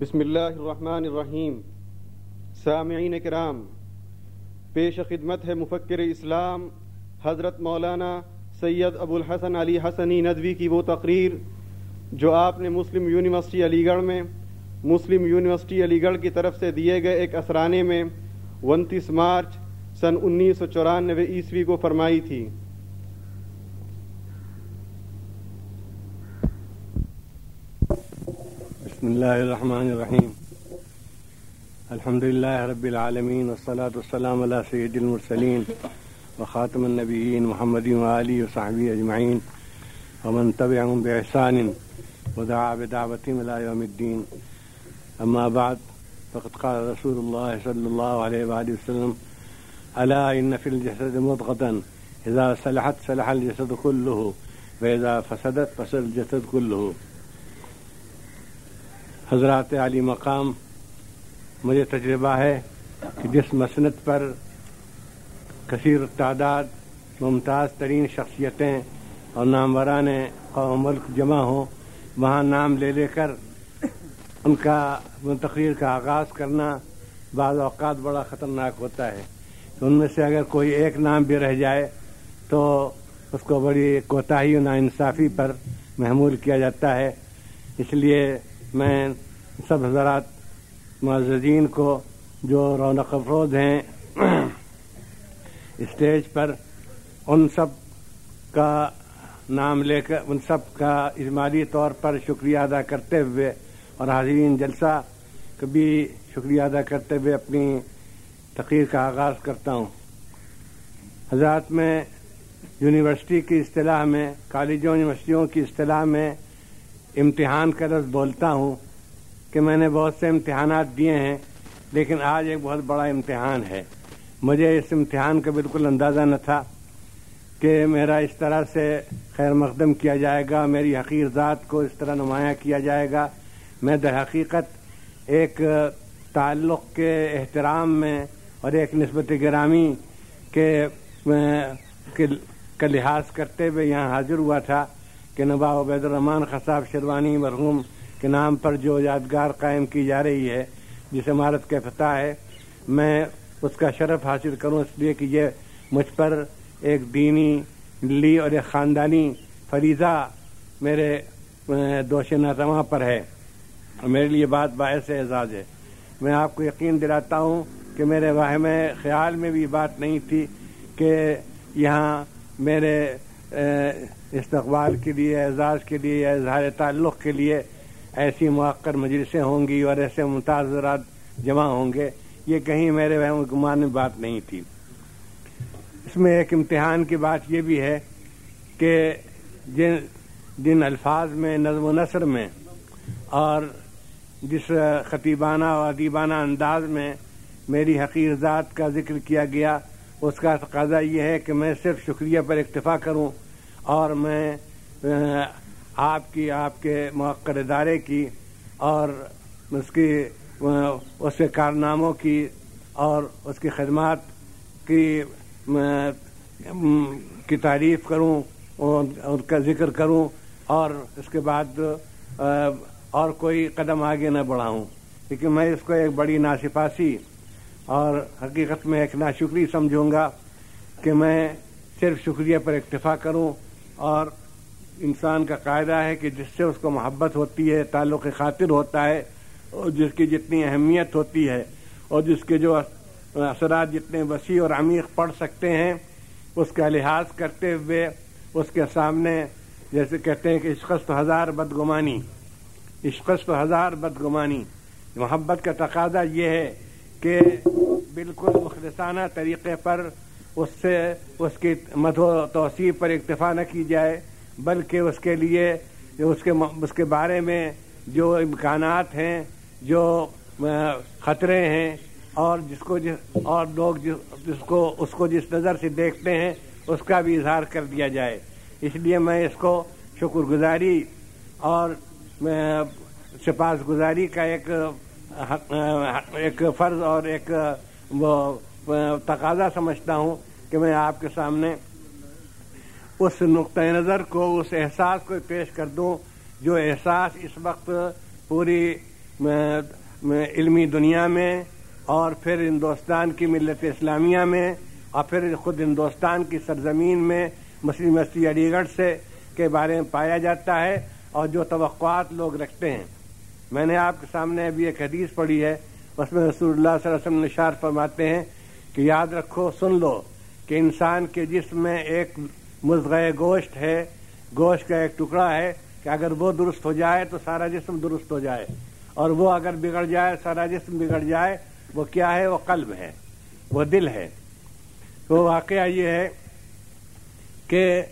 بسم اللہ الرحمن الرحیم۔ سامعین کرام، پیش خدمت ہے مفکر اسلام حضرت مولانا سید ابو الحسن علی حسنی ندوی کی وہ تقریر جو آپ نے مسلم یونیورسٹی علی گڑھ میں، مسلم یونیورسٹی علی گڑھ کی طرف سے دیے گئے ایک اسرانے میں انتیس مارچ سن انیس سو چورانوے عیسوی کو فرمائی تھی۔ بسم الله الرحمن الرحيم. الحمد لله رب العالمين والصلاة والسلام على سيد المرسلين وخاتم النبيين محمد وآله وصحبه أجمعين. ومن تبعهم بإحسان ودعا بدعوتهم إلى يوم الدين. أما بعد، فقد قال رسول الله صلى الله عليه وآله وسلم ألا إن في الجسد مضغة؟ إذا صلحت صلح الجسد كله، وإذا فسدت فسد الجسد كله. حضرات علی مقام، مجھے تجربہ ہے کہ جس مسنت پر کثیر تعداد، ممتاز ترین شخصیتیں اور ناموران قوم ملک جمع ہوں، وہاں نام لے لے کر ان کا تقریر کا آغاز کرنا بعض اوقات بڑا خطرناک ہوتا ہے۔ ان میں سے اگر کوئی ایک نام بھی رہ جائے تو اس کو بڑی کوتاہی و ناانصافی پر محمول کیا جاتا ہے۔ اس لیے میں سب حضرات معززین کو جو رونق افروز ہیں اسٹیج پر ان سب کا نام لے کر، ان سب کا اجمالی طور پر شکریہ ادا کرتے ہوئے اور حاضرین جلسہ کا بھی شکریہ ادا کرتے ہوئے اپنی تقریر کا آغاز کرتا ہوں۔ حضرات میں یونیورسٹی کی اصطلاح میں، کالجوں، یونیورسٹیوں کی اصطلاح میں امتحان کا لفظ بولتا ہوں۔ کہ میں نے بہت سے امتحانات دیے ہیں، لیکن آج ایک بہت بڑا امتحان ہے۔ مجھے اس امتحان کا بالکل اندازہ نہ تھا کہ میرا اس طرح سے خیر مقدم کیا جائے گا، میری حقیر ذات کو اس طرح نمایاں کیا جائے گا۔ میں در حقیقت ایک تعلق کے احترام میں اور ایک نسبت گرامی کے کا لحاظ کرتے ہوئے یہاں حاضر ہوا تھا کہ نبا عبید الرحمان خصاب شروانی مرحوم کے نام پر جو یادگار قائم کی جا رہی ہے جس عمارت کے فتح ہے، میں اس کا شرف حاصل کروں اس لیے کہ یہ مجھ پر ایک دینی لی اور ایک خاندانی فریضہ میرے دوش نظمہ پر ہے۔ میرے لیے بات باعث اعزاز ہے۔ میں آپ کو یقین دلاتا ہوں کہ میرے واہم خیال میں بھی بات نہیں تھی کہ یہاں میرے استقبال کے لیے، اعزاز کے لیے اظہار تعلق کے لیے ایسی موقع مجلسیں ہوں گی اور ایسے ممتاز جمع ہوں گے، یہ کہیں میرے وہم گمان میں بات نہیں تھی۔ اس میں ایک امتحان کی بات یہ بھی ہے کہ جن جن الفاظ میں، نظم و نثر میں اور جس خطیبانہ و ادیبانہ انداز میں میری حقیر ذات کا ذکر کیا گیا، اس کا تقاضا یہ ہے کہ میں صرف شکریہ پر اکتفا کروں اور میں آپ کی، آپ کے موقع ادارے کی اور اس کی، اس کے کارناموں کی اور اس کی خدمات کی کی تعریف کروں، ان کا ذکر کروں اور اس کے بعد، اور کوئی قدم آگے نہ بڑھاؤں۔ لیکن میں اس کو ایک بڑی ناسپاسی اور حقیقت میں ایک ناشکری سمجھوں گا کہ میں صرف شکریہ پر اکتفا کروں اور انسان کا قاعدہ ہے کہ جس سے اس کو محبت ہوتی ہے، تعلق خاطر ہوتا ہے، اور جس کی جتنی اہمیت ہوتی ہے، اور جس کے جو اثرات جتنے وسیع اور عمیق پڑ سکتے ہیں، اس کا لحاظ کرتے ہوئے اس کے سامنے جیسے کہتے ہیں کہ عشقست ہزار بدگمانی۔ عشقست ہزار بدگمانی۔ محبت کا تقاضا یہ ہے کہ بالکل مخلصانہ طریقے پر اس سے اس کی مد و توسیع پر اکتفا نہ کی جائے۔ بلکہ اس کے لیے اس کے اس کے بارے میں جو امکانات ہیں، جو خطرے ہیں، اور جس کو جس، اور لوگ جس کو، اس کو جس نظر سے دیکھتے ہیں، اس کا بھی اظہار کر دیا جائے۔ اس لیے میں اس کو شکر گزاری اور سپاس گزاری کا ایک ایک فرض اور ایک وہ تقاضا سمجھتا ہوں کہ میں آپ کے سامنے اس نقطۂ نظر کو، اس احساس کو پیش کر دوں جو احساس اس وقت پوری علمی دنیا میں اور پھر ہندوستان کی ملت اسلامیہ میں اور پھر خود ہندوستان کی سرزمین میں مسلم یونیورسٹی علی گڑھ سے کے بارے میں پایا جاتا ہے اور جو توقعات لوگ رکھتے ہیں۔ میں نے آپ کے سامنے ابھی ایک حدیث پڑھی ہے، اس میں رسول اللہ صلی اللہ علیہ وسلم نشار فرماتے ہیں کہ یاد رکھو، سن لو کہ انسان کے جسم میں ایک مزغ گوشت ہے، گوشت کا ایک ٹکڑا ہے کہ اگر وہ درست ہو جائے تو سارا جسم درست ہو جائے۔ اور وہ اگر بگڑ جائے، سارا جسم بگڑ جائے، وہ کیا ہے؟ وہ قلب ہے، وہ دل ہے۔ تو واقعہ یہ ہے کہ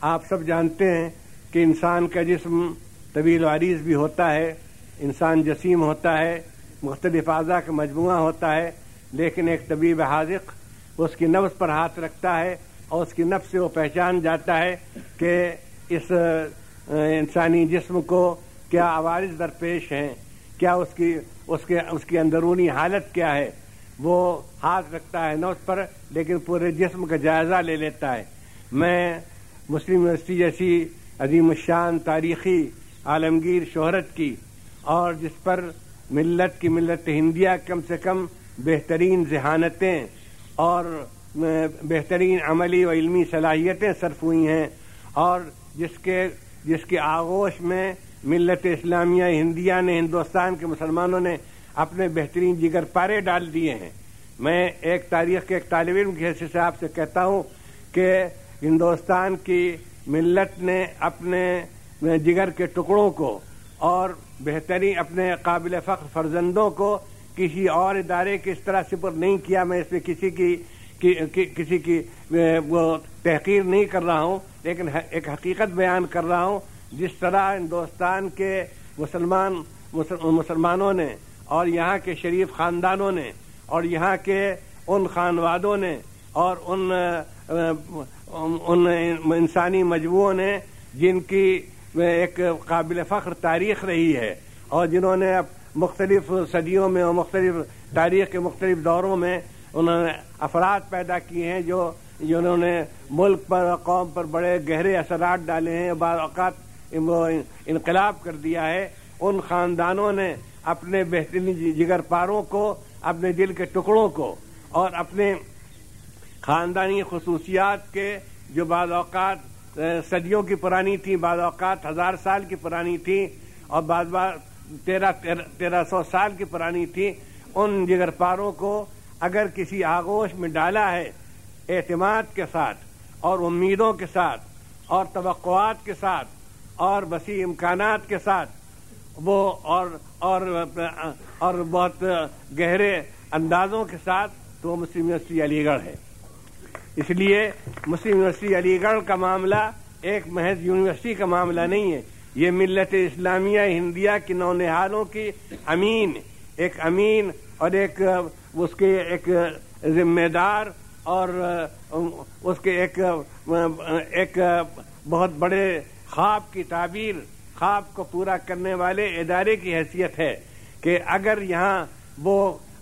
آپ سب جانتے ہیں کہ انسان کا جسم طویل عریض بھی ہوتا ہے، انسان جسیم ہوتا ہے، مختلف اعضاء کا مجموعہ ہوتا ہے، لیکن ایک طبیب حاضق اس کی نفس پر ہاتھ رکھتا ہے اور اس کی نفس سے وہ پہچان جاتا ہے کہ اس انسانی جسم کو کیا عوارض درپیش ہیں، کیا اس کی، اس کے، اس کی اندرونی حالت کیا ہے۔ وہ ہاتھ رکھتا ہے نوس پر، لیکن پورے جسم کا جائزہ لے لیتا ہے۔ میں مسلم یونیورسٹی جیسی عظیم الشان تاریخی عالمگیر شہرت کی اور جس پر ملت کی ملت ہندیہ کم سے کم بہترین ذہانتیں اور بہترین عملی و علمی صلاحیتیں صرف ہوئی ہیں اور جس کے جس کے آغوش میں ملت اسلامیہ ہندیہ نے ہندوستان کے مسلمانوں نے اپنے بہترین جگر پارے ڈال دیے ہیں۔ میں ایک تاریخ کے ایک طالب علم کی حیثیت سے آپ سے کہتا ہوں کہ ہندوستان کی ملت نے اپنے جگر کے ٹکڑوں کو اور بہترین اپنے قابل فخر فرزندوں کو کسی اور ادارے کی اس طرح سپر نہیں کیا، میں اس پہ کسی کی کسی کی وہ تحقیر نہیں کر رہا ہوں، لیکن ایک حقیقت بیان کر رہا ہوں، جس طرح ہندوستان کے مسلمان مسلمانوں نے اور یہاں کے شریف خاندانوں نے اور یہاں کے ان خانوادوں نے اور ان ان انسانی مجموعوں نے، جن کی ایک قابل فخر تاریخ رہی ہے اور جنہوں نے مختلف صدیوں میں اور مختلف تاریخ کے مختلف دوروں میں انہوں نے افراد پیدا کیے ہیں جو جنہوں نے ملک پر اور قوم پر بڑے گہرے اثرات ڈالے ہیں، بعض اوقات انقلاب کر دیا ہے۔ ان خاندانوں نے اپنے بہترین جی- جگر پاروں کو، اپنے دل کے ٹکڑوں کو اور اپنے خاندانی خصوصیات کے جو بعض اوقات صدیوں کی پرانی تھی بعض اوقات ہزار سال کی پرانی تھی اور بعض بار تیرہ تیرہ سو سال کی پرانی تھی ان جگر پاروں کو اگر کسی آغوش میں ڈالا ہے اعتماد کے ساتھ اور امیدوں کے ساتھ اور توقعات کے ساتھ اور وسیع امکانات کے ساتھ، وہ اور اور اور بہت گہرے اندازوں کے ساتھ تو وہ مسلم یونیورسٹی علی گڑھ ہے۔ اس لیے مسلم یونیورسٹی علی گڑھ کا معاملہ ایک محض یونیورسٹی کا معاملہ نہیں ہے۔ یہ ملت اسلامیہ ہندیہ کی نونحالوں کی امین، ایک امین اور ایک اس کے ایک ذمہ دار اور اس کے ایک ایک بہت بڑے خواب کی تعبیر، خواب کو پورا کرنے والے ادارے کی حیثیت ہے کہ اگر یہاں وہ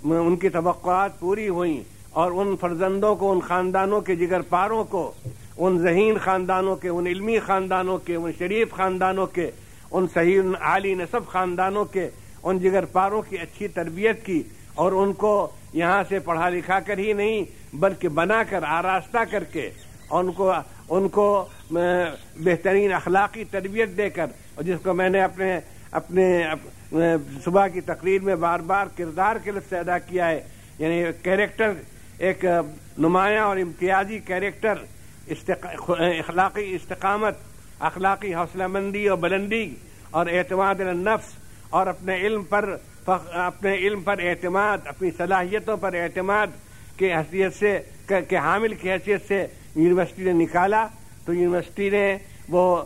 ان کی توقعات پوری ہوئیں اور ان فرزندوں کو، ان خاندانوں کے جگر پاروں کو، ان ذہین خاندانوں کے، ان علمی خاندانوں کے، ان شریف خاندانوں کے، ان صحیح عالی نصب خاندانوں کے، ان جگر پاروں کی اچھی تربیت کی اور ان کو یہاں سے پڑھا لکھا کر ہی نہیں، بلکہ بنا کر، آراستہ کر کے ان کو ان کو بہترین اخلاقی تربیت دے کر، اور جس کو میں نے اپنے اپنے صبح کی تقریر میں بار بار کردار کے لفظ ادا کیا ہے۔ یعنی کیریکٹر، ایک نمایاں اور امتیازی کیریکٹر اخلاقی استقامت، اخلاقی حوصلہ مندی اور بلندی، اور اعتماد النفس، اور اپنے علم پر اپنے علم پر اعتماد، اپنی صلاحیتوں پر اعتماد کی حیثیت سے کے حامل کی حیثیت سے یونیورسٹی نے نکالا۔ تو یونیورسٹی نے وہ،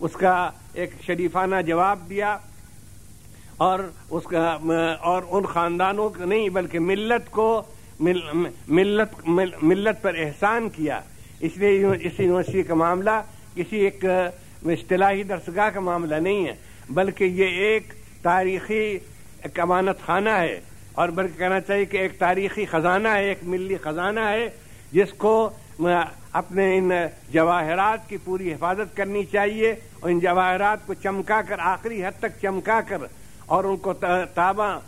اس کا ایک شریفانہ جواب دیا۔ اور اس کا، اور ان خاندانوں کو نہیں، بلکہ ملت کو ملت ملت پر احسان کیا۔ اس لیے اس یونیورسٹی کا معاملہ کسی ایک، اصطلاحی درسگاہ کا معاملہ نہیں ہے، بلکہ یہ ایک تاریخی امانت خانہ ہے اور بلکہ کہنا چاہیے کہ ایک تاریخی خزانہ ہے، ایک ملی خزانہ ہے، جس کو اپنے ان جواہرات کی پوری حفاظت کرنی چاہیے اور ان جواہرات کو چمکا کر، آخری حد تک چمکا کر اور ان کو تاباں،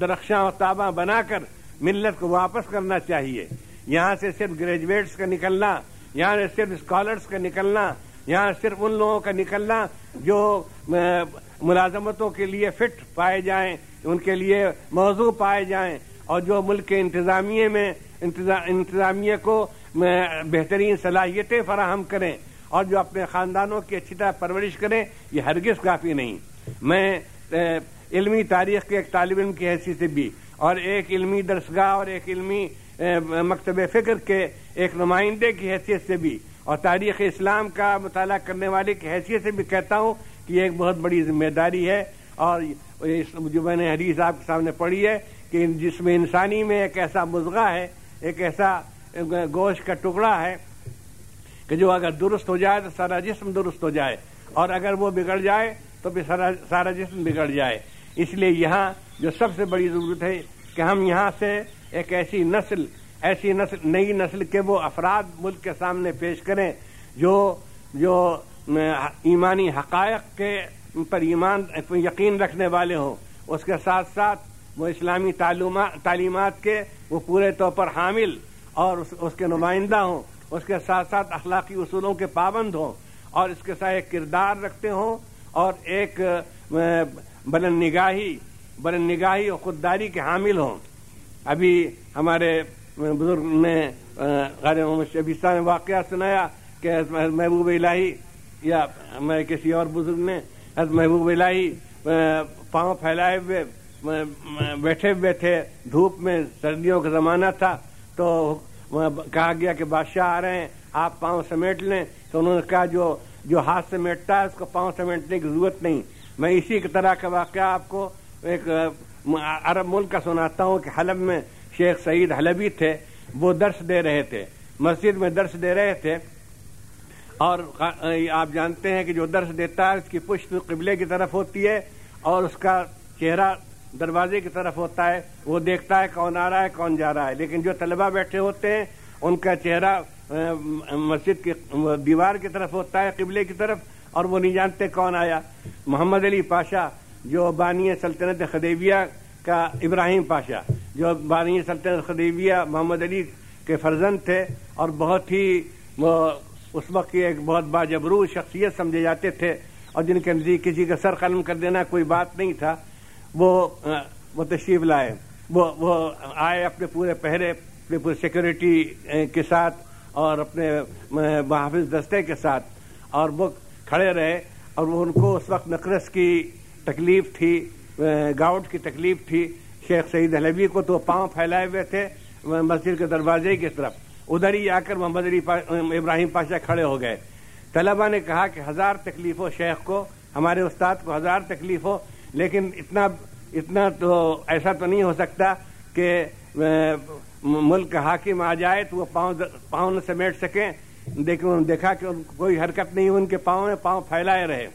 درخشاں اور تاباں بنا کر ملت کو واپس کرنا چاہیے۔ یہاں سے صرف گریجویٹس کا نکلنا، یہاں سے صرف اسکالرس کا نکلنا یہاں صرف ان لوگوں کا نکلنا جو ملازمتوں کے لیے فٹ پائے جائیں، ان کے لیے موضوع پائے جائیں اور جو ملک کے انتظامیہ میں انتظامیہ کو بہترین صلاحیتیں فراہم کریں اور جو اپنے خاندانوں کی اچھی طرح پرورش کریں، یہ ہرگز کافی نہیں۔ میں علمی تاریخ کے ایک طالب علم کی حیثیت سے بھی اور ایک علمی درسگاہ اور ایک علمی مکتب فکر کے ایک نمائندے کی حیثیت سے بھی اور تاریخ اسلام کا مطالعہ کرنے والے کی حیثیت سے بھی کہتا ہوں کہ یہ ایک بہت بڑی ذمہ داری ہے اور جو میں نے حدیث آپ کے سامنے پڑھی ہے کہ جس میں انسانی میں ایک ایسا مضغہ ہے، ایک ایسا گوشت کا ٹکڑا ہے کہ جو اگر درست ہو جائے تو سارا جسم درست ہو جائے اور اگر وہ بگڑ جائے تو پھر سارا جسم بگڑ جائے۔ اس لیے یہاں جو سب سے بڑی ضرورت ہے کہ ہم یہاں سے ایک ایسی نسل ایسی نسل نئی نسل کے وہ افراد ملک کے سامنے پیش کریں جو جو ایمانی حقائق کے پر ایمان یقین رکھنے والے ہوں۔ اس کے ساتھ ساتھ وہ اسلامی تعلیمات کے وہ پورے طور پر حامل اور اس کے نمائندہ ہوں۔ اس کے ساتھ ساتھ اخلاقی اصولوں کے پابند ہوں اور اس کے ساتھ ایک کردار رکھتے ہوں اور ایک بلند نگاہی بلند نگاہی اور خودداری کے حامل ہوں۔ ابھی ہمارے بزرگ نے غیر محمد شبیستہ میں واقعہ سنایا کہ محبوب الہی یا میں کسی اور بزرگ نے حضرت محبوب الہی پاؤں پھیلائے ہوئے بیٹھے ہوئے تھے، دھوپ میں سردیوں کا زمانہ تھا، تو کہا گیا کہ بادشاہ آ رہے ہیں، آپ پاؤں سمیٹ لیں، تو انہوں نے کہا جو جو ہاتھ سمیٹتا ہے، اس کو پاؤں سمیٹنے کی ضرورت نہیں۔ میں اسی طرح کا واقعہ آپ کو ایک عرب ملک کا سناتا ہوں کہ حلب میں شیخ سعید حلبی تھے، وہ درس دے رہے تھے، مسجد میں درس دے رہے تھے۔ اور آپ جانتے ہیں کہ جو درس دیتا ہے، اس کی پشت قبلے کی طرف ہوتی ہے اور اس کا چہرہ دروازے کی طرف ہوتا ہے۔ وہ دیکھتا ہے کون آ رہا ہے، کون جا رہا ہے۔ لیکن جو طلبہ بیٹھے ہوتے ہیں، ان کا چہرہ مسجد کی دیوار کی طرف ہوتا ہے، قبلے کی طرف، اور وہ نہیں جانتے کون آیا۔ محمد علی پاشا، جو بانی سلطنت خدیبیہ کا ابراہیم پاشا۔ جو بانی سلطنت خدیبیہ محمد علی کے فرزند تھے اور بہت ہی اس وقت کی ایک بہت باجبرو شخصیت سمجھے جاتے تھے اور جن کے نزدیک کسی کا سر قلم کر دینا کوئی بات نہیں تھا، وہ وہ تشریف لائے۔ وہ وہ آئے اپنے پورے پہرے، اپنے پورے سیکورٹی کے ساتھ اور اپنے محافظ دستے کے ساتھ اور وہ کھڑے رہے اور وہ ان کو اس وقت نقرس کی تکلیف تھی گاؤٹ کی تکلیف تھی۔ شیخ سعید حلبی کو تو پاؤں پھیلائے ہوئے تھے مسجد کے دروازے کی طرف۔ ادھر ہی آ کر محمد علی ابراہیم پاشا کھڑے ہو گئے۔ طلبہ نے کہا کہ ہزار تکلیف ہو شیخ کو، ہمارے استاد کو ہزار تکلیف ہو لیکن اتنا اتنا تو ایسا تو نہیں ہو سکتا کہ ملک حاکم آ جائے تو وہ پاؤں پاؤں نہ سمیٹ سکیں۔ لیکن انہوں نے دیکھا کہ ان کوئی حرکت نہیں، ان کے پاؤں میں پاؤں پھیلائے رہے۔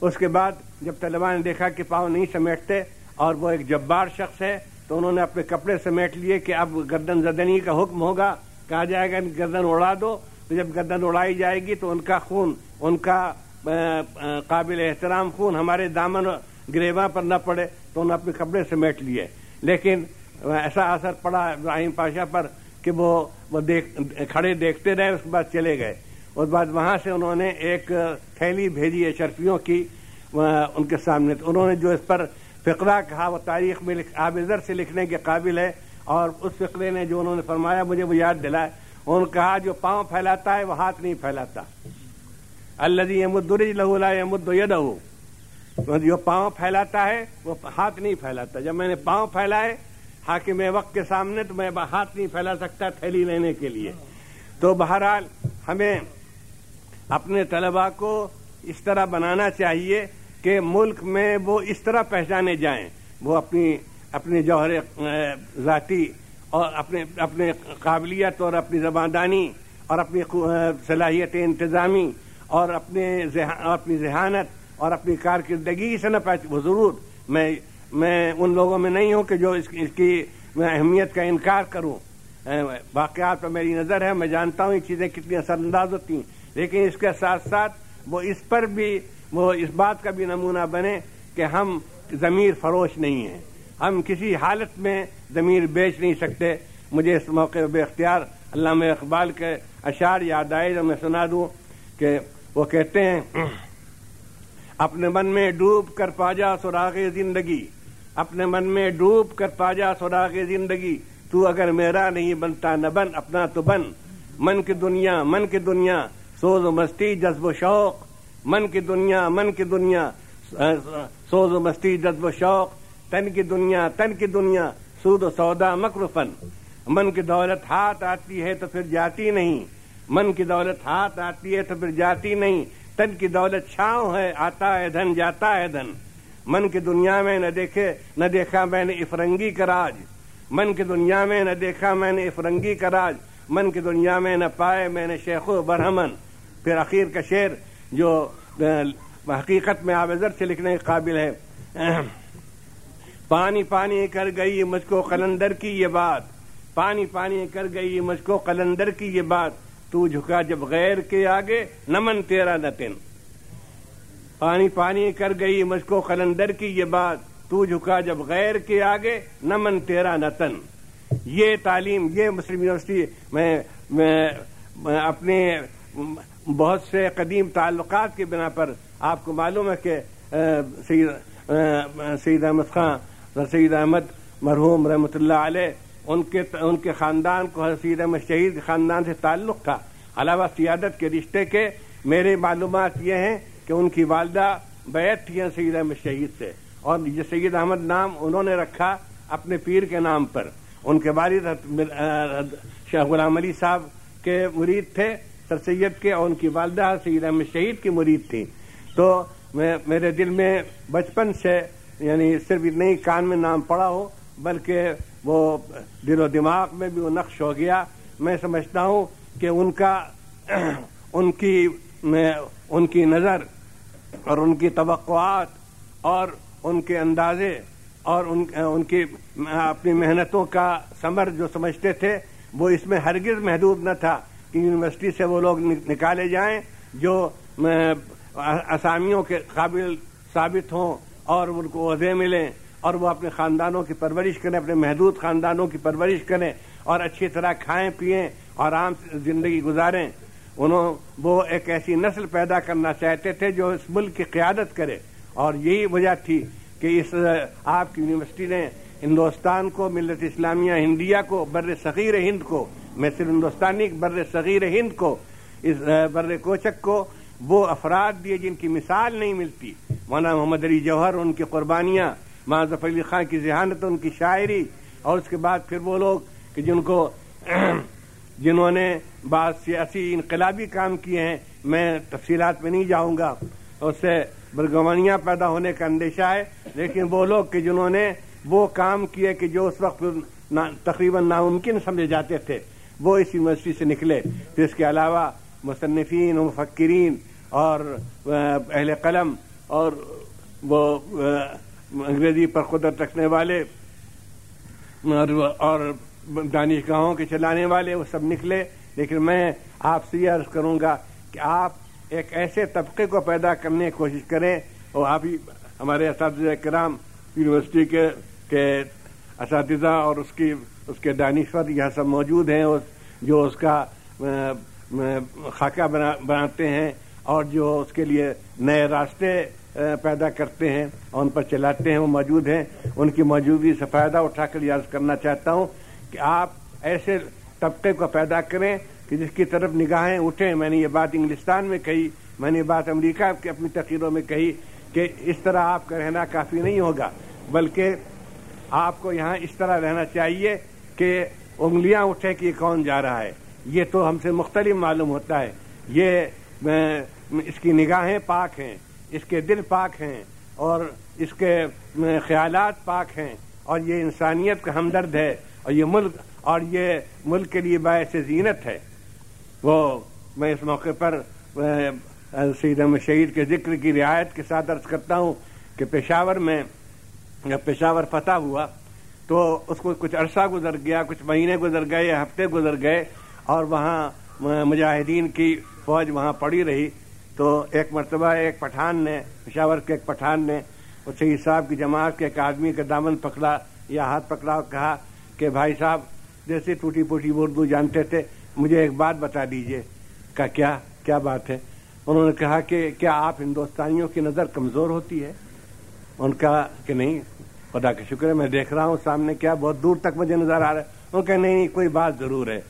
اس کے بعد جب طلبا نے دیکھا کہ پاؤں نہیں سمیٹتے اور وہ ایک جبار شخص ہے تو انہوں نے اپنے کپڑے سمیٹ لیے کہ اب گردن زدنی کا حکم ہوگا، کہا جائے گا گردن اڑا دو، تو جب گردن اڑائی جائے گی تو ان کا خون، ان کا قابل احترام خون ہمارے دامن گریواں پر نہ پڑے، تو انہوں نے اپنے کپڑے سمیٹ لیے۔ لیکن ایسا اثر پڑا ابراہیم پاشا پر کہ وہ وہ دیکھ، کھڑے دیکھتے رہے، اس کے بعد چلے گئے۔ اس بعد وہاں سے انہوں نے ایک تھیلی بھیجی ہے شرفیوں کی ان کے سامنے تو انہوں نے جو اس پر فقرہ کہا وہ تاریخ میں آبزر سے لکھنے کے قابل ہے اور اس فقرے نے جو انہوں نے فرمایا، مجھے وہ یاد دلائے۔ انہوں نے کہا، جو پاؤں پھیلاتا ہے، وہ ہاتھ نہیں پھیلاتا۔ اللہ جی لہو لا مد جو پاؤں پھیلاتا ہے، وہ ہاتھ نہیں پھیلاتا۔ جب میں نے پاؤں پھیلائے، حاکم وقت کے سامنے، تو میں ہاتھ نہیں پھیلا سکتا تھیلی لینے کے لیے۔ تو بہرحال، ہمیں اپنے طلبا کو اس طرح بنانا چاہیے۔ کہ ملک میں وہ اس طرح پہچانے جائیں۔ وہ اپنی اپنی جوہر ذاتی اور اپنے اپنے قابلیت اور اپنی زباندانی اور اپنی صلاحیت انتظامی اور اپنے اپنی ذہانت اور اپنی کارکردگی سے نہ پہچ، وہ ضرور میں میں ان لوگوں میں نہیں ہوں کہ جو اس کی میں اہمیت کا انکار کروں۔ واقعات پر میری نظر ہے، میں جانتا ہوں یہ چیزیں کتنی اثر انداز ہوتی ہیں، لیکن اس کے ساتھ ساتھ وہ اس پر بھی وہ اس بات کا بھی نمونہ بنے کہ ہم ضمیر فروش نہیں ہے ہم کسی حالت میں ضمیر بیچ نہیں سکتے۔ مجھے اس موقع بے اختیار علامہ اقبال کے اشعار یاد آئے جو میں سنا دوں کہ وہ کہتے ہیں، اپنے من میں ڈوب کر پاجا سراغ زندگی، اپنے من میں ڈوب کر پاجا سراغ زندگی، تو اگر میرا نہیں بنتا نہ بن، اپنا تو بن۔ من کی دنیا، من کی دنیا، سوز و مستی، جذب و شوق من کی دنیا، من کی دنیا، سوز و مستی، جذب و شوق، تن کی دنیا، تن کی دنیا، سود و سودا مکرفن من کی دولت ہاتھ آتی ہے تو پھر جاتی نہیں۔ من کی دولت ہاتھ آتی ہے تو پھر جاتی نہیں۔ تن کی دولت چھاؤں ہے، آتا ہے دھن، جاتا ہے دھن۔ من کی دنیا میں نہ دیکھے، نہ دیکھا میں نے افرنگی کا راج۔ من کی دنیا میں نہ دیکھا میں نے افرنگی کا راج۔ من کی دنیا میں نہ پائے میں نے شیخ و برہمن پھر اخیر کا شعر جو حقیقت میں آویزر سے لکھنے کے قابل ہے پانی پانی کر گئی مجھ کو قلندر کی یہ بات۔ پانی پانی کر گئی مجھ کو قلندر کی یہ بات۔ تو جھکا جب غیر کے آگے نمن تیرا نتن پانی پانی کر گئی مجھ کو قلندر کی یہ بات۔ تو جھکا جب غیر کے آگے نمن تیرا نتن یہ تعلیم، یہ مسلم یونیورسٹی میں میں اپنے بہت سے قدیم تعلقات کی بنا پر آپ کو معلوم ہے کہ سعید احمد خان سعید احمد مرحوم رحمۃ اللہ علیہ، ان کے ان کے خاندان کو سعید احمد شہید خاندان سے تعلق تھا۔ علاوہ سیادت کے رشتے کے میرے معلومات یہ ہیں کہ ان کی والدہ بیت تھی سعید احمد شہید سے۔ اور یہ سید احمد نام انہوں نے رکھا اپنے پیر کے نام پر۔ ان کے والد شاہ غلام علی صاحب کے مرید تھے۔ سر سید کے اور ان کی والدہ سید احمد شہید کی مرید تھی تو میرے دل میں بچپن سے یعنی صرف نئی کان میں نام پڑا ہو، بلکہ وہ دل و دماغ میں بھی وہ نقش ہو گیا۔ میں سمجھتا ہوں کہ ان کا، ان کی ان کی نظر اور ان کی توقعات اور ان کے اندازے اور ان ان کی اپنی محنتوں کا ثمر جو سمجھتے تھے، وہ اس میں ہرگز محدود نہ تھا۔ کہ یونیورسٹی سے وہ لوگ نکالے جائیں جو اسامیوں کے قابل ثابت ہوں اور ان کو عہدے ملیں اور وہ اپنے خاندانوں کی پرورش کریں، اپنے محدود خاندانوں کی پرورش کریں اور اچھی طرح کھائیں، پئیں اور عام زندگی گزاریں۔ انہوں وہ ایک ایسی نسل پیدا کرنا چاہتے تھے جو اس ملک کی قیادت کرے۔ اور یہی وجہ تھی کہ اس آپ کی یونیورسٹی نے ہندوستان کو، ملت اسلامیہ ہندیہ کو، بر صغیر ہند کو میں صرف ہندوستانی بر صغیر ہند کو، اس بر کوچک کو وہ افراد دیے جن کی مثال نہیں ملتی۔ مولانا محمد علی جوہر، ان کی قربانیاں ماں ظفر علی خان کی ذہانت، ان کی شاعری، اور اس کے بعد پھر وہ لوگ کہ جن کو جنہوں نے بعض سیاسی انقلابی کام کیے ہیں، میں تفصیلات میں نہیں جاؤں گا۔ اس سے برگمانیاں پیدا ہونے کا اندیشہ ہے، لیکن وہ لوگ کہ جنہوں نے وہ کام کیے کہ جو اس وقت تقریباً ناممکن سمجھے جاتے تھے۔ وہ اس یونیورسٹی سے نکلے۔ پھر اس کے علاوہ مصنفین و مفکرین اور اہل قلم اور وہ انگریزی پر قدرت رکھنے والے اور دانشگاہوں کے چلانے والے، وہ سب نکلے۔ لیکن میں آپ سے یہ عرض کروں گا کہ آپ ایک ایسے طبقے کو پیدا کرنے کی کوشش کریں۔ اور آپ ہی، ہمارے اساتذہ کرام، یونیورسٹی کے اساتذہ اور اس کی اس کے دانشور یہاں سب موجود ہیں جو اس کا خاکہ بناتے ہیں اور جو اس کے لیے نئے راستے پیدا کرتے ہیں اور ان پر چلاتے ہیں، وہ موجود ہیں۔ ان کی موجودگی سے فائدہ اٹھا کر یاد کرنا چاہتا ہوں کہ آپ ایسے طبقے کو پیدا کریں کہ جس کی طرف نگاہیں اٹھیں۔ میں نے یہ بات انگلستان میں کہی، میں نے یہ بات امریکہ کی اپنی تقریروں میں کہی کہ اس طرح آپ کا رہنا کافی نہیں ہوگا، بلکہ آپ کو یہاں اس طرح رہنا چاہیے کہ انگلیاں اٹھے کہ کون جا رہا ہے؟ یہ تو ہم سے مختلف معلوم ہوتا ہے۔ یہ اس کی نگاہیں پاک ہیں، اس کے دل پاک ہیں اور اس کے خیالات پاک ہیں اور یہ انسانیت کا ہمدرد ہے اور یہ ملک، اور یہ ملک کے لیے باعث زینت ہے۔ وہ، میں اس موقع پر سید احمد شہید کے ذکر کی رعایت کے ساتھ عرض کرتا ہوں کہ پشاور میں جب پشاور فتح ہوا۔ تو اس کو کچھ عرصہ گزر گیا، کچھ مہینے گزر گئے یا ہفتے گزر گئے اور وہاں مجاہدین کی فوج وہاں پڑی رہی۔ تو ایک مرتبہ ایک پٹھان نے، پشاور کے ایک پٹھان نے وہ سید صاحب کی جماعت کے ایک آدمی کا دامن پکڑا یا ہاتھ پکڑا اور کہا کہ بھائی صاحب، جیسے ٹوٹی پوٹی اردو جانتے تھے، مجھے ایک بات بتا دیجیے۔ کہ کیا؟ کیا بات ہے؟ انہوں نے کہا کہ کیا آپ ہندوستانیوں کی نظر کمزور ہوتی ہے؟ ان کا کہ نہیں؟ خدا کا شکر ہے، میں دیکھ رہا ہوں سامنے کیا بہت دور تک مجھے نظر آ رہا ہے۔ ان کہ نہیں کوئی بات ضرور ہے۔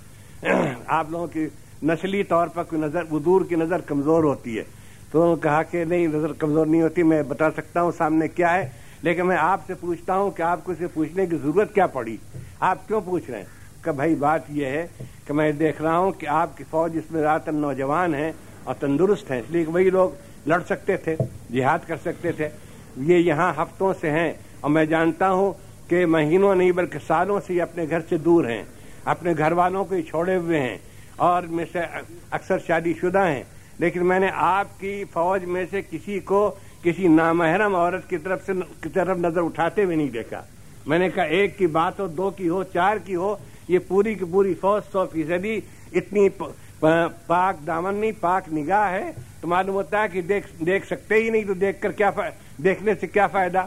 آپ لوگوں کی نسلی طور پر کوئی نظر، وہ دور کی نظر کمزور ہوتی ہے۔ تو انہوں نے کہا کہ، نہیں، نظر کمزور نہیں ہوتی، میں بتا سکتا ہوں سامنے کیا ہے۔ لیکن میں آپ سے پوچھتا ہوں کہ آپ کو اسے پوچھنے کی ضرورت کیا پڑی؟ آپ کیوں پوچھ رہے ہیں؟ کہ بھائی، بات یہ ہے کہ میں دیکھ رہا ہوں کہ آپ کی فوج اس میں زیادہ نوجوان ہیں اور تندرست ہیں۔ اس لیے کہ وہی لوگ لڑ سکتے تھے، جہاد کر سکتے تھے۔ یہ یہاں ہفتوں سے ہیں۔ اور میں جانتا ہوں کہ مہینوں نہیں بلکہ سالوں سے یہ اپنے گھر سے دور ہیں، اپنے گھر والوں کو ہی چھوڑے ہوئے ہیں اور میں سے اکثر شادی شدہ ہیں۔ لیکن میں نے آپ کی فوج میں سے کسی کو کسی نامحرم عورت کی طرف سے کی طرف نظر اٹھاتے ہوئے نہیں دیکھا۔ میں نے کہا ایک کی بات ہو، دو کی ہو، چار کی ہو، یہ پوری کی پوری فوج سو فیصدی اتنی پاک دامن نہیں، پاک نگاہ ہے۔ تو معلوم ہوتا ہے کہ دیکھ دیکھ سکتے ہی نہیں تو دیکھ کر کیا دیکھنے سے کیا فائدہ؟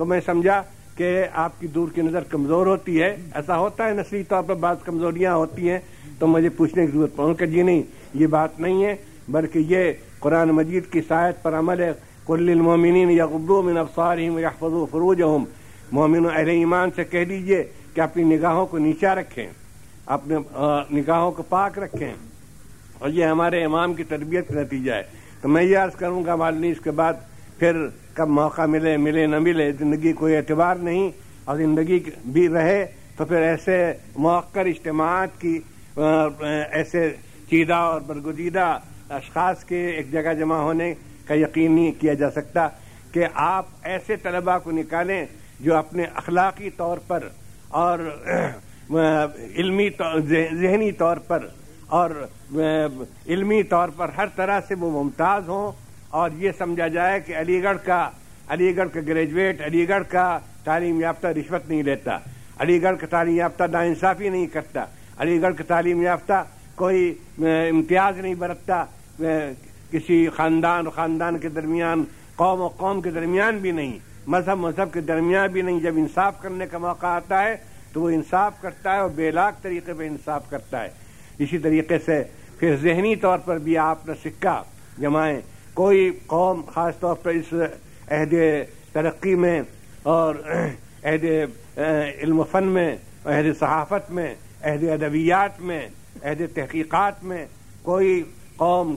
تو میں سمجھا کہ آپ کی دور کی نظر کمزور ہوتی ہے۔ ایسا ہوتا ہے نسلی طور پر بعض کمزوریاں ہوتی ہیں۔ تو مجھے پوچھنے کی ضرورت پڑوں کہ جی نہیں، یہ بات نہیں ہے، بلکہ یہ قرآن مجید کی سایت پر عمل ہے۔ کل المومنین یا اردو من افسارہم یحفظ فروجہم۔ مومن اہل ایمان سے کہہ دیجیے کہ اپنی نگاہوں کو نیچا رکھیں، اپنے نگاہوں کو پاک رکھیں۔ اور یہ ہمارے امام کی تربیت کا نتیجہ ہے۔ تو میں یہ عرض کروں گا مالنی اس کے بعد پھر کب موقع ملے ملے نہ ملے، زندگی کوئی اعتبار نہیں اور زندگی بھی رہے تو پھر ایسے موقع اجتماعات کی ایسے چیدہ اور برگزیدہ اشخاص کے ایک جگہ جمع ہونے کا یقین نہیں کیا جا سکتا کہ آپ ایسے طلباء کو نکالیں جو اپنے اخلاقی طور پر اور علمی ذہنی طور پر اور علمی طور پر ہر طرح سے وہ ممتاز ہوں اور یہ سمجھا جائے کہ علی گڑھ کا علی گڑھ کا گریجویٹ، علی گڑھ کا تعلیم یافتہ رشوت نہیں لیتا۔ علی گڑھ کا تعلیم یافتہ ناانصافی نہیں کرتا۔ علی گڑھ کا تعلیم یافتہ کوئی امتیاز نہیں برتتا۔ کسی خاندان و خاندان کے درمیان، قوم و قوم کے درمیان بھی نہیں۔ مذہب مذہب کے درمیان بھی نہیں۔ جب انصاف کرنے کا موقع آتا ہے، تو وہ انصاف کرتا ہے اور بے لاک طریقے پہ انصاف کرتا ہے۔ اسی طریقے سے پھر ذہنی طور پر بھی آپ نے سکہ جمائیں۔ کوئی قوم خاص طور پر اس عہد ترقی میں اور عہد علم و فن میں، عہد صحافت میں، عہد ادبیات میں، عہد تحقیقات میں کوئی قوم،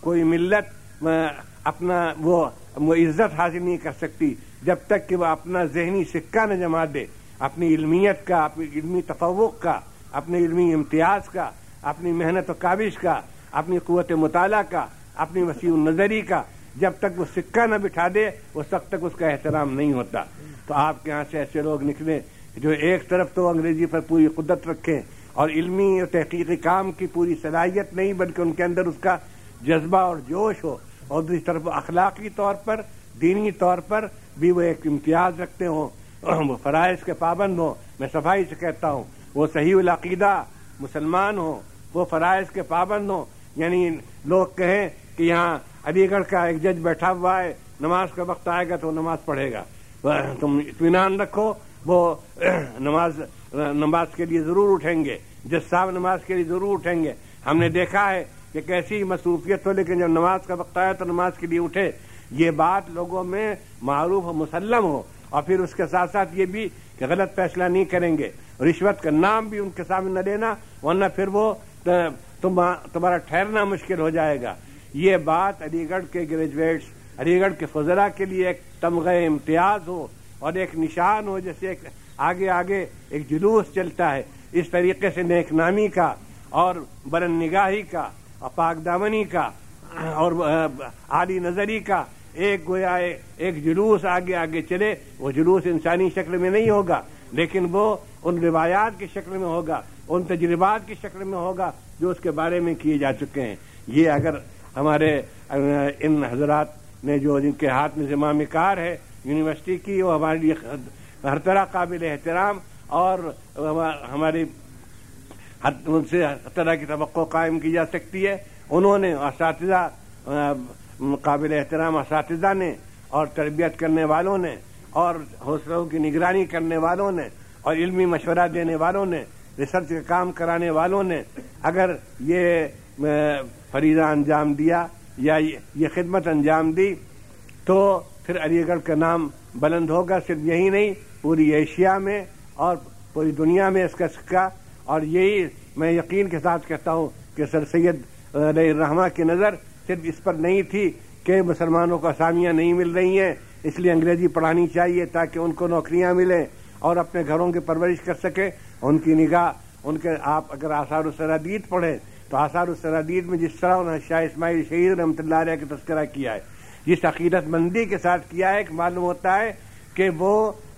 کوئی ملت اپنا وہ عزت حاصل نہیں کر سکتی جب تک کہ وہ اپنا ذہنی سکہ نہ جما دے، اپنی علمیت کا، اپنی علمی تفوق کا اپنے علمی امتیاز کا، اپنی محنت و کابش کا، اپنی قوت مطالعہ کا اپنی وسیع نظری کا جب تک وہ سکہ نہ بٹھا دے، اس وقت تک اس کا احترام نہیں ہوتا۔ تو آپ کے یہاں سے ایسے لوگ نکلے جو ایک طرف تو انگریزی پر پوری قدرت رکھیں اور علمی اور تحقیقی کام کی پوری صلاحیت نہیں، بلکہ ان کے اندر اس کا جذبہ اور جوش ہو۔ اور دوسری طرف اخلاقی طور پر، دینی طور پر بھی وہ ایک امتیاز رکھتے ہوں۔ وہ فرائض کے پابند ہوں۔ میں صفائی سے کہتا ہوں، وہ صحیح العقیدہ مسلمان ہوں۔ وہ فرائض کے پابند ہوں۔ یعنی لوگ کہیں کہ یہاں علی گڑھ کا ایک جج بیٹھا ہوا ہے، نماز کا وقت آئے گا تو نماز پڑھے گا۔ تم اطمینان رکھو، وہ نماز نماز کے لیے ضرور اٹھیں گے۔ جس صاحب نماز کے لیے ضرور اٹھیں گے۔ ہم نے دیکھا ہے کہ کیسی مصروفیت ہو لیکن جب نماز کا وقت آیا تو نماز کے لیے اٹھے۔ یہ بات لوگوں میں معروف و مسلم ہو۔ اور پھر اس کے ساتھ ساتھ یہ بھی کہ غلط فیصلہ نہیں کریں گے۔ رشوت کا نام بھی ان کے سامنے نہ لینا، ورنہ پھر وہ تمہارا ٹھہرنا مشکل ہو جائے گا۔ یہ بات علی گڑھ کے گریجویٹس علی گڑھ کے فضرا کے لیے ایک تمغہ امتیاز ہو اور ایک نشان ہو، جیسے ایک آگے آگے ایک جلوس چلتا ہے اس طریقے سے نیک نامی کا اور برن نگاہی کا، اور پاک دامنی کا، اور عالی نظری کا ایک گویا ایک جلوس آگے آگے چلے، وہ جلوس انسانی شکل میں نہیں ہوگا، لیکن وہ ان روایات کی شکل میں ہوگا، ان تجربات کی شکل میں ہوگا جو اس کے بارے میں کیے جا چکے ہیں۔ یہ اگر ہمارے ان حضرات نے جو جن کے ہاتھ میں ذمہ کار ہے، یونیورسٹی کی، وہ ہمارے لیے ہر طرح قابل احترام اور ہماری ان سے ہر طرح کی توقع قائم کی جا سکتی ہے۔ انہوں نے اساتذہ قابل احترام اساتذہ نے اور تربیت کرنے والوں نے اور حوصلوں کی نگرانی کرنے والوں نے اور علمی مشورہ دینے والوں نے، ریسرچ کا کام کرانے والوں نے۔ اگر یہ فریضہ انجام دیا یا یہ خدمت انجام دی، تو پھر علی گڑھ کا نام بلند ہوگا، صرف یہی نہیں، پوری ایشیا میں اور پوری دنیا میں اس کا۔ سکہ اور یہی میں یقین کے ساتھ کہتا ہوں کہ سر سید علیہ الرحمٰ کی نظر صرف اس پر نہیں تھی کہ مسلمانوں کو اسامیاں نہیں مل رہی ہیں، اس لیے انگریزی پڑھانی چاہیے تاکہ ان کو نوکریاں ملیں اور اپنے گھروں کی پرورش کر سکے ان کی نگاہ، ان کے آپ اگر آثار السرادید پڑھیں تو آثار السرادید میں جس طرح انہوں نے شاہ اسماعیل شہید رحمۃ اللہ علیہ کا تذکرہ کیا ہے، جس عقیدت مندی کے ساتھ کیا ہے کہ معلوم ہوتا ہے کہ وہ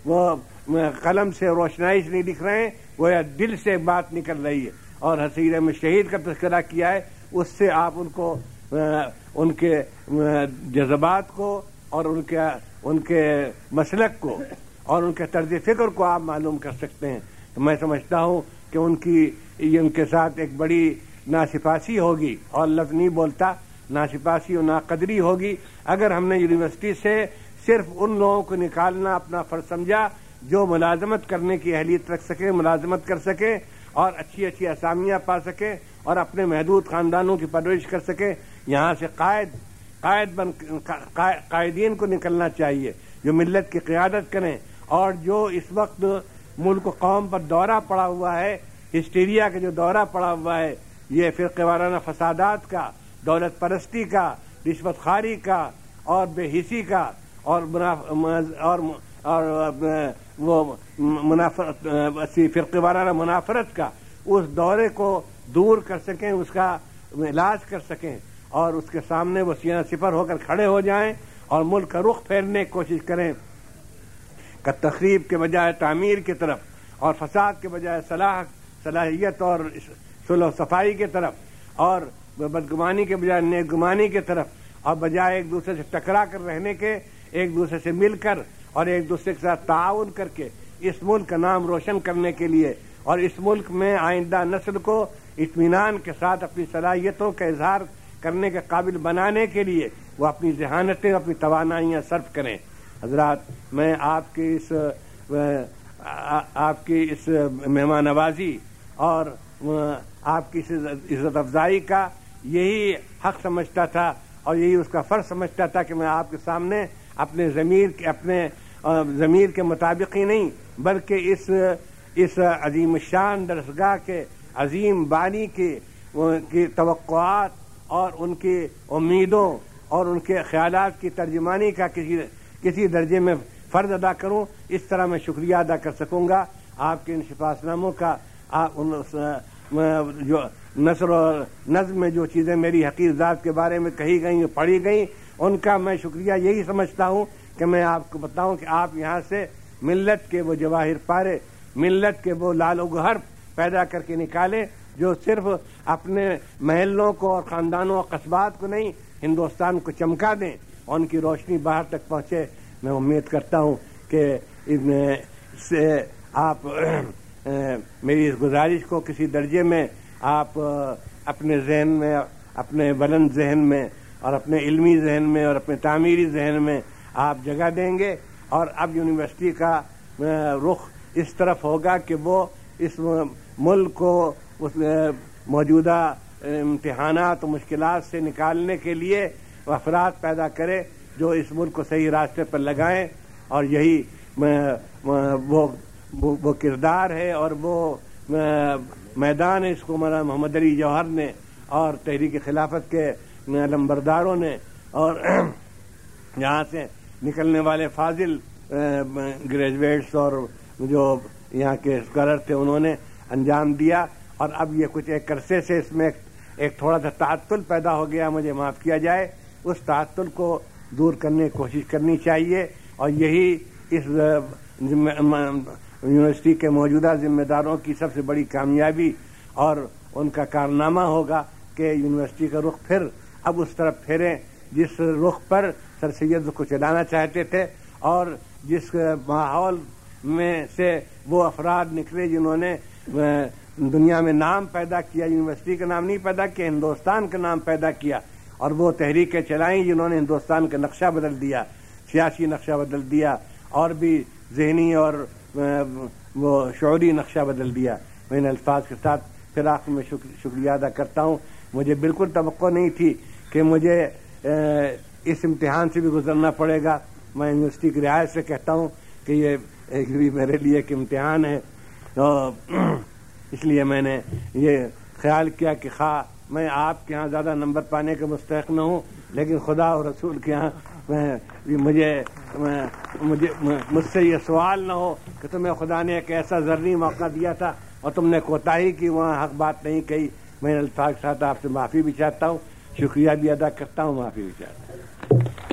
وہ قلم سے روشنائی سے نہیں لکھ رہے ہیں، وہ دل سے بات نکل رہی ہے اور حسیر میں شہید کا تذکرہ کیا ہے، اس سے آپ ان کو ان کے جذبات کو اور ان کے ان کے مسلک کو اور ان کے طرز فکر کو آپ معلوم کر سکتے ہیں۔ میں سمجھتا ہوں کہ ان کی، ان کے ساتھ ایک بڑی ناسپاسی ہوگی اور لفظ نہیں بولتا ناسپاسی اور ناقدری ہوگی۔ اگر ہم نے یونیورسٹی سے صرف ان لوگوں کو نکالنا، اپنا فرض سمجھا، جو ملازمت کرنے کی اہلیت رکھ سکے، ملازمت کر سکے اور اچھی اچھی اسامیاں پا سکے اور اپنے محدود خاندانوں کی پرورش کر سکے، یہاں سے قائد قائد بن قائدین کو نکلنا چاہیے، جو ملت کی قیادت کریں۔ اور جو اس وقت ملک و قوم پر دورہ پڑا ہوا ہے، ہسٹیریا کا جو دورہ پڑا ہوا ہے یہ فرقے وارانہ فسادات کا، دولت پرستی کا، رشوت خاری کا اور بے حسی کا اور اور اور وہ منافرت فرقے وارانہ منافرت کا۔ اس دورے کو دور کر سکیں، اس کا علاج کر سکیں اور اس کے سامنے وہ سیاح سفر ہو کر کھڑے ہو جائیں اور ملک کا رخ پھیرنے کی کوشش کریں۔ کہ تقریب کے بجائے تعمیر کی طرف اور فساد کے بجائے صلاح، صلاحیت اور صلح صفائی کی طرف اور بدگمانی کے بجائے نیک گمانی کی طرف اور بجائے ایک دوسرے سے ٹکرا کر رہنے کے، ایک دوسرے سے مل کر اور ایک دوسرے کے ساتھ تعاون کر کے اس ملک کا نام روشن کرنے کے لیے اور اس ملک میں آئندہ نسل کو اطمینان کے ساتھ اپنی صلاحیتوں کا اظہار کرنے کے قابل بنانے کے لیے وہ اپنی ذہانتیں، اپنی توانائیاں صرف کریں۔ حضرات، میں آپ کی اس آپ کی اس مہمان نوازی اور آپ کی عزت افزائی کا یہی حق سمجھتا تھا اور یہی اس کا فرض سمجھتا تھا کہ میں آپ کے سامنے اپنے ضمیر کے اپنے ضمیر کے مطابق ہی نہیں، بلکہ اس اس عظیم شان درسگاہ کے عظیم بانی کی توقعات اور ان کی امیدوں اور ان کے خیالات کی ترجمانی کا کسی کسی درجے میں فرض ادا کروں، اس طرح میں شکریہ ادا کر سکوں گا۔ آپ کے ان شفاس ناموں کا جو نثر و نظم میں جو چیزیں میری حقیق ذات کے بارے میں کہی گئیں، پڑھی گئیں، ان کا میں شکریہ یہی سمجھتا ہوں کہ میں آپ کو بتاؤں کہ آپ یہاں سے ملت کے وہ جواہر پارے، ملت کے وہ لال و گہر پیدا کر کے نکالے، جو صرف اپنے محلوں کو اور خاندانوں اور قصبات کو نہیں، ہندوستان کو چمکا دیں اور ان کی روشنی باہر تک پہنچے۔ میں امید کرتا ہوں کہ سے آپ میری اس گزارش کو کسی درجے میں آپ اپنے ذہن میں، اپنے بلند ذہن میں اور اپنے علمی ذہن میں اور اپنے تعمیری ذہن میں آپ جگہ دیں گے اور اب یونیورسٹی کا رخ اس طرف ہوگا کہ وہ اس ملک کو اس موجودہ امتحانات و مشکلات سے نکالنے کے لیے افراد پیدا کرے جو اس ملک کو صحیح راستے پر لگائیں اور یہی وہ وہ کردار ہے اور وہ میدان ہے اس کو مولانا محمد علی جوہر نے اور تحریک خلافت کے لمبرداروں نے اور یہاں سے نکلنے والے فاضل گریجویٹس اور جو یہاں کے اسکالر تھے انہوں نے انجام دیا اور اب یہ کچھ ایک عرصے سے اس میں ایک تھوڑا سا تعطل پیدا ہو گیا، مجھے معاف کیا جائے۔ اس تعطل کو دور کرنے کی کوشش کرنی چاہیے اور یہی اس یونیورسٹی کے موجودہ ذمہ داروں کی سب سے بڑی کامیابی اور ان کا کارنامہ ہوگا کہ یونیورسٹی کا رخ پھر اب اس طرف پھیریں جس رخ پر سر سید کو چلانا چاہتے تھے اور جس ماحول میں سے وہ افراد نکلے جنہوں نے دنیا میں نام پیدا کیا، یونیورسٹی کا نام نہیں پیدا کیا، ہندوستان کا نام پیدا کیا اور وہ تحریکیں چلائیں جنہوں نے ہندوستان کا نقشہ بدل دیا، سیاسی نقشہ بدل دیا اور بھی ذہنی اور وہ شعوری نقشہ بدل دیا میں ان الفاظ کے ساتھ، پھر آخر میں شکریہ ادا کرتا ہوں۔ مجھے بالکل توقع نہیں تھی کہ مجھے اس امتحان سے بھی گزرنا پڑے گا۔ میں یونیورسٹی کی رعایت سے کہتا ہوں کہ یہ بھی میرے لیے ایک امتحان ہے۔ تو اس لیے میں نے یہ خیال کیا کہ خواہ میں آپ کے ہاں زیادہ نمبر پانے کے مستحق نہ ہوں، لیکن خدا اور رسول کے ہاں مجھے مجھے، مجھ سے یہ سوال نہ ہو کہ تمہیں خدا نے ایک ایسا ضروری موقع دیا تھا اور تم نے کوتاہی کی، وہاں حق بات نہیں کہی۔ میں الفاظ کے ساتھ آپ سے معافی بھی چاہتا ہوں، شکریہ بھی ادا کرتا ہوں، معافی بھی چاہتا ہوں۔